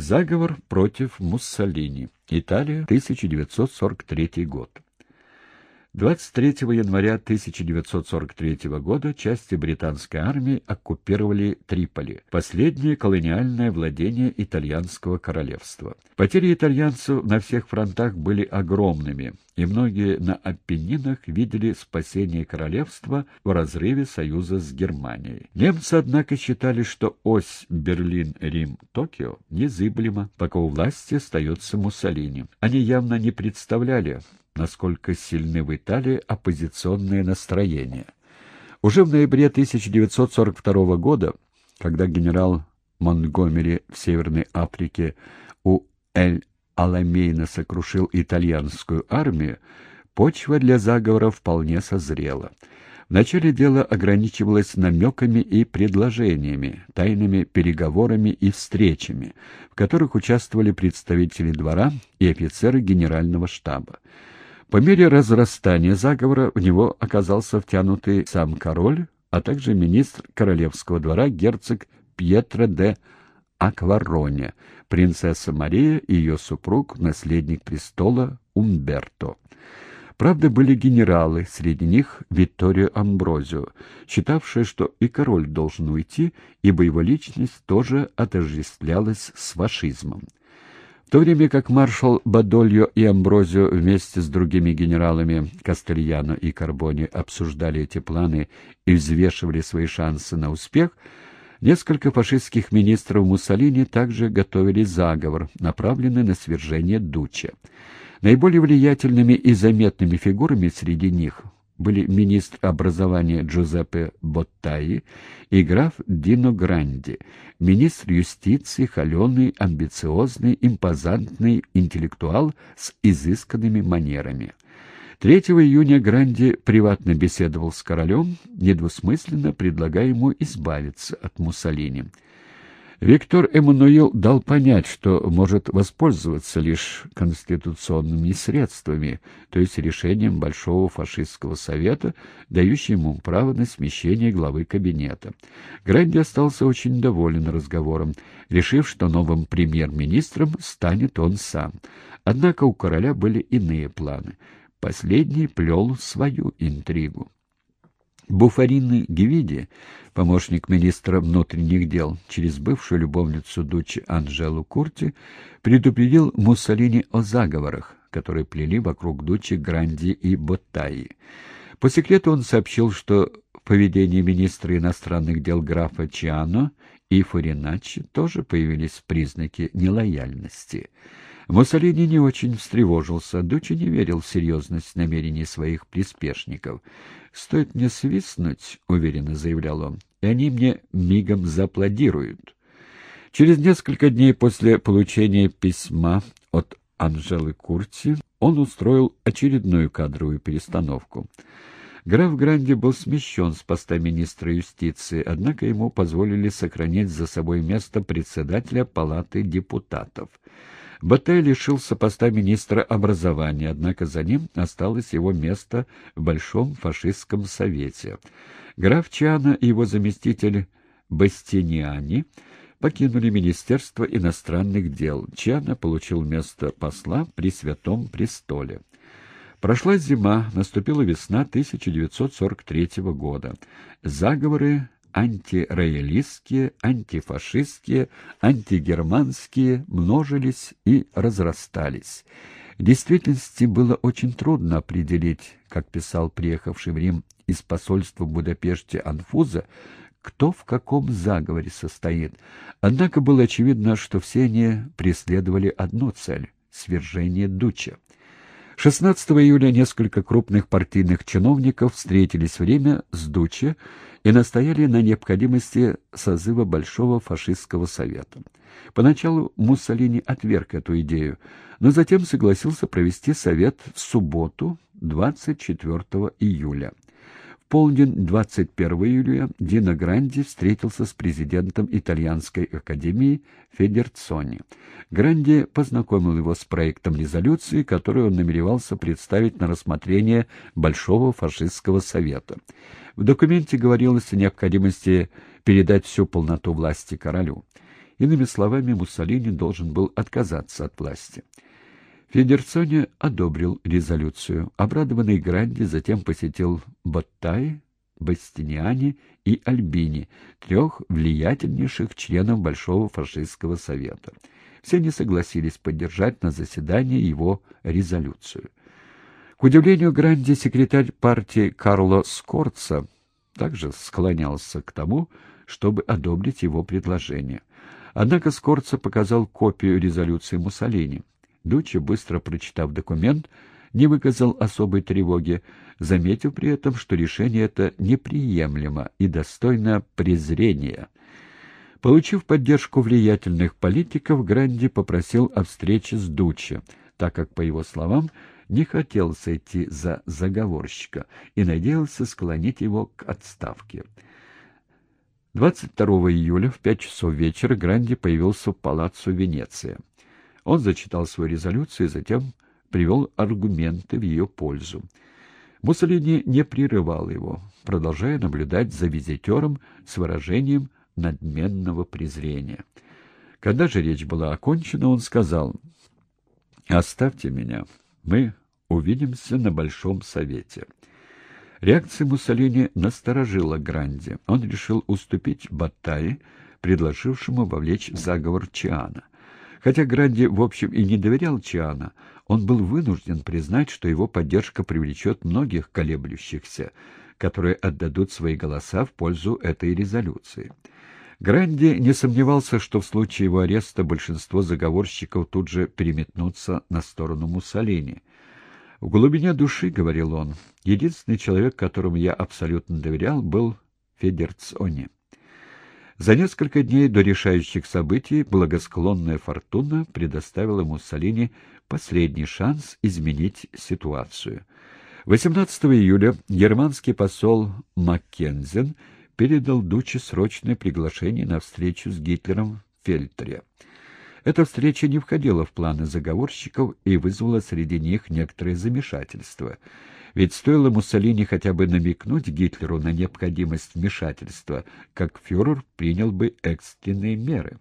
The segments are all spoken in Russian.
Заговор против Муссолини. Италия, 1943 год. 23 января 1943 года части британской армии оккупировали Триполи, последнее колониальное владение итальянского королевства. Потери итальянцев на всех фронтах были огромными, и многие на Аппенинах видели спасение королевства в разрыве союза с Германией. Немцы, однако, считали, что ось Берлин-Рим-Токио незыблема, пока у власти остается Муссолини. Они явно не представляли, насколько сильны в Италии оппозиционные настроения. Уже в ноябре 1942 года, когда генерал Монтгомери в Северной Африке у Эль-Аламейна сокрушил итальянскую армию, почва для заговора вполне созрела. Вначале дело ограничивалось намеками и предложениями, тайными переговорами и встречами, в которых участвовали представители двора и офицеры генерального штаба. По мере разрастания заговора в него оказался втянутый сам король, а также министр королевского двора герцог Пьетро де Аквароне, принцесса Мария и ее супруг, наследник престола Умберто. Правда, были генералы, среди них Витторио Амброзио, считавшие, что и король должен уйти, ибо его личность тоже отождествлялась с фашизмом. То время как маршал Бадольо и Амброзио вместе с другими генералами Кастельяно и Карбони обсуждали эти планы и взвешивали свои шансы на успех, несколько фашистских министров Муссолини также готовили заговор, направленный на свержение Дучча. Наиболее влиятельными и заметными фигурами среди них были министр образования Джузеппе Боттаи и граф Дино Гранди, министр юстиции, холеный, амбициозный, импозантный интеллектуал с изысканными манерами. 3 июня Гранди приватно беседовал с королем, недвусмысленно предлагая ему избавиться от Муссолини. Виктор Эммануил дал понять, что может воспользоваться лишь конституционными средствами, то есть решением Большого фашистского совета, дающим ему право на смещение главы кабинета. Гранди остался очень доволен разговором, решив, что новым премьер-министром станет он сам. Однако у короля были иные планы. Последний плел свою интригу. Буфарины Гвиди, помощник министра внутренних дел, через бывшую любовницу дочь Анжелу Курти, предупредил Муссолини о заговорах, которые плели вокруг дочи Гранди и Боттаи. По секрету он сообщил, что в поведении министра иностранных дел графа Чиано и Фориначи тоже появились признаки нелояльности. Муссолини не очень встревожился, Дучи не верил в серьезность намерений своих приспешников. «Стоит мне свистнуть», — уверенно заявлял он, — «и они мне мигом зааплодируют». Через несколько дней после получения письма от Анжелы Курти он устроил очередную кадровую перестановку. Граф Гранди был смещен с поста министра юстиции, однако ему позволили сохранить за собой место председателя Палаты депутатов. Батай лишился поста министра образования, однако за ним осталось его место в Большом фашистском совете. Граф Чана и его заместитель Бастиниани покинули Министерство иностранных дел. Чана получил место посла при Святом Престоле. Прошла зима, наступила весна 1943 года. Заговоры антироялистские, антифашистские, антигерманские множились и разрастались. В действительности было очень трудно определить, как писал приехавший в Рим из посольства в Будапеште Анфуза, кто в каком заговоре состоит. Однако было очевидно, что все они преследовали одну цель — свержение Дуча. 16 июля несколько крупных партийных чиновников встретились в Риме с Дуче и настояли на необходимости созыва Большого фашистского совета. Поначалу Муссолини отверг эту идею, но затем согласился провести совет в субботу 24 июля полдень 21 июля Дино Гранди встретился с президентом Итальянской академии Федерцони. Гранди познакомил его с проектом резолюции, которую он намеревался представить на рассмотрение Большого фашистского совета. В документе говорилось о необходимости передать всю полноту власти королю. Иными словами, Муссолини должен был отказаться от власти. Федерцоне одобрил резолюцию. Обрадованный Гранди затем посетил Боттай, Бастиниани и Альбини, трех влиятельнейших членов Большого фашистского совета. Все они согласились поддержать на заседании его резолюцию. К удивлению Гранди, секретарь партии Карло Скорца также склонялся к тому, чтобы одобрить его предложение. Однако Скорца показал копию резолюции Муссолини. Дуччи, быстро прочитав документ, не выказал особой тревоги, заметив при этом, что решение это неприемлемо и достойно презрения. Получив поддержку влиятельных политиков, Гранди попросил о встрече с Дуччи, так как, по его словам, не хотел сойти за заговорщика и надеялся склонить его к отставке. 22 июля в 5 часов вечера Гранди появился в палаццо Венеция. Он зачитал свою резолюцию и затем привел аргументы в ее пользу. Муссолини не прерывал его, продолжая наблюдать за визитером с выражением надменного презрения. Когда же речь была окончена, он сказал, «Оставьте меня, мы увидимся на Большом Совете». Реакция Муссолини насторожила Гранди. Он решил уступить Батае, предложившему вовлечь заговор Чиана. Хотя Гранди, в общем, и не доверял Чиана, он был вынужден признать, что его поддержка привлечет многих колеблющихся, которые отдадут свои голоса в пользу этой резолюции. Гранди не сомневался, что в случае его ареста большинство заговорщиков тут же переметнутся на сторону Муссолини. «В глубине души, — говорил он, — единственный человек, которому я абсолютно доверял, был Федерцони». За несколько дней до решающих событий благосклонная фортуна предоставила Муссолини последний шанс изменить ситуацию. 18 июля германский посол Маккензен передал Дуче срочное приглашение на встречу с Гитлером в Фельтре. Эта встреча не входила в планы заговорщиков и вызвала среди них некоторое замешательство — ведь стоило Муссолини хотя бы намекнуть Гитлеру на необходимость вмешательства, как фюрер принял бы экстренные меры.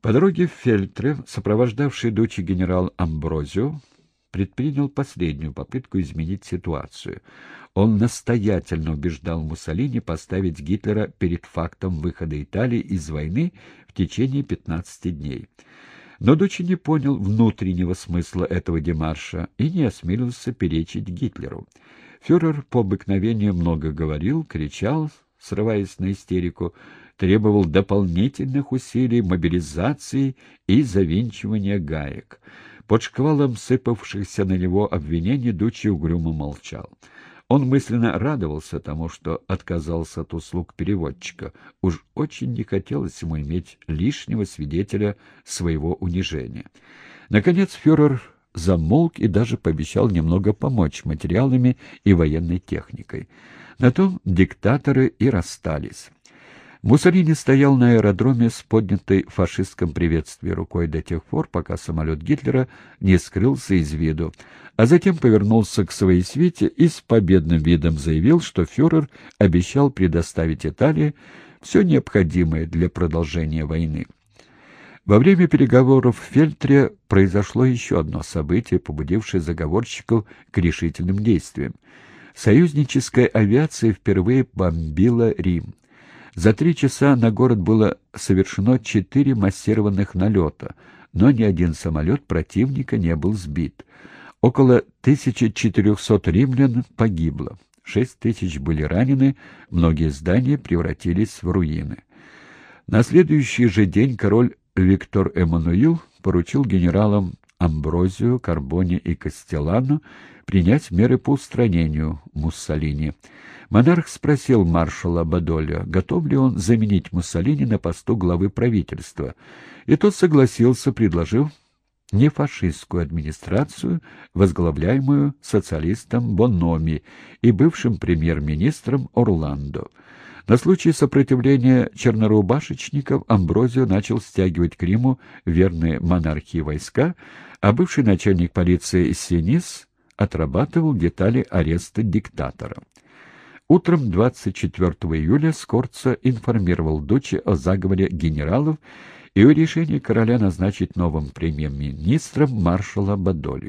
По дороге в Фельтре, сопровождавший дочь генерал Амброзио, предпринял последнюю попытку изменить ситуацию. Он настоятельно убеждал Муссолини поставить Гитлера перед фактом выхода Италии из войны в течение 15 дней. Но Дучи не понял внутреннего смысла этого демарша и не осмелился перечить Гитлеру. Фюрер по обыкновению много говорил, кричал, срываясь на истерику, требовал дополнительных усилий, мобилизации и завинчивания гаек. Под шквалом сыпавшихся на него обвинений Дучи угрюмо молчал. Он мысленно радовался тому, что отказался от услуг переводчика. Уж очень не хотелось ему иметь лишнего свидетеля своего унижения. Наконец фюрер замолк и даже пообещал немного помочь материалами и военной техникой. На том диктаторы и расстались. Муссолини стоял на аэродроме с поднятой в фашистском приветствии рукой до тех пор, пока самолет Гитлера не скрылся из виду, а затем повернулся к своей свите и с победным видом заявил, что фюрер обещал предоставить Италии все необходимое для продолжения войны. Во время переговоров в Фельтре произошло еще одно событие, побудившее заговорщиков к решительным действиям. Союзническая авиация впервые бомбила Рим. За три часа на город было совершено четыре массированных налета, но ни один самолет противника не был сбит. Около 1400 римлян погибло, 6 тысяч были ранены, многие здания превратились в руины. На следующий же день король Виктор Эммануил поручил генералам Амброзию, Карбоне и Кастеллану принять меры по устранению Муссолини. Монарх спросил маршала Бадолио, готов ли он заменить Муссолини на посту главы правительства, и тот согласился, предложив не фашистскую администрацию, возглавляемую социалистом Бономи и бывшим премьер-министром Орландо. На случай сопротивления чернорубашечников Амброзио начал стягивать к Риму верные монархии войска, а бывший начальник полиции Синис отрабатывал детали ареста диктатора. Утром 24 июля Скорца информировал Дучи о заговоре генералов и о решении короля назначить новым премьер-министром маршала Бадоли.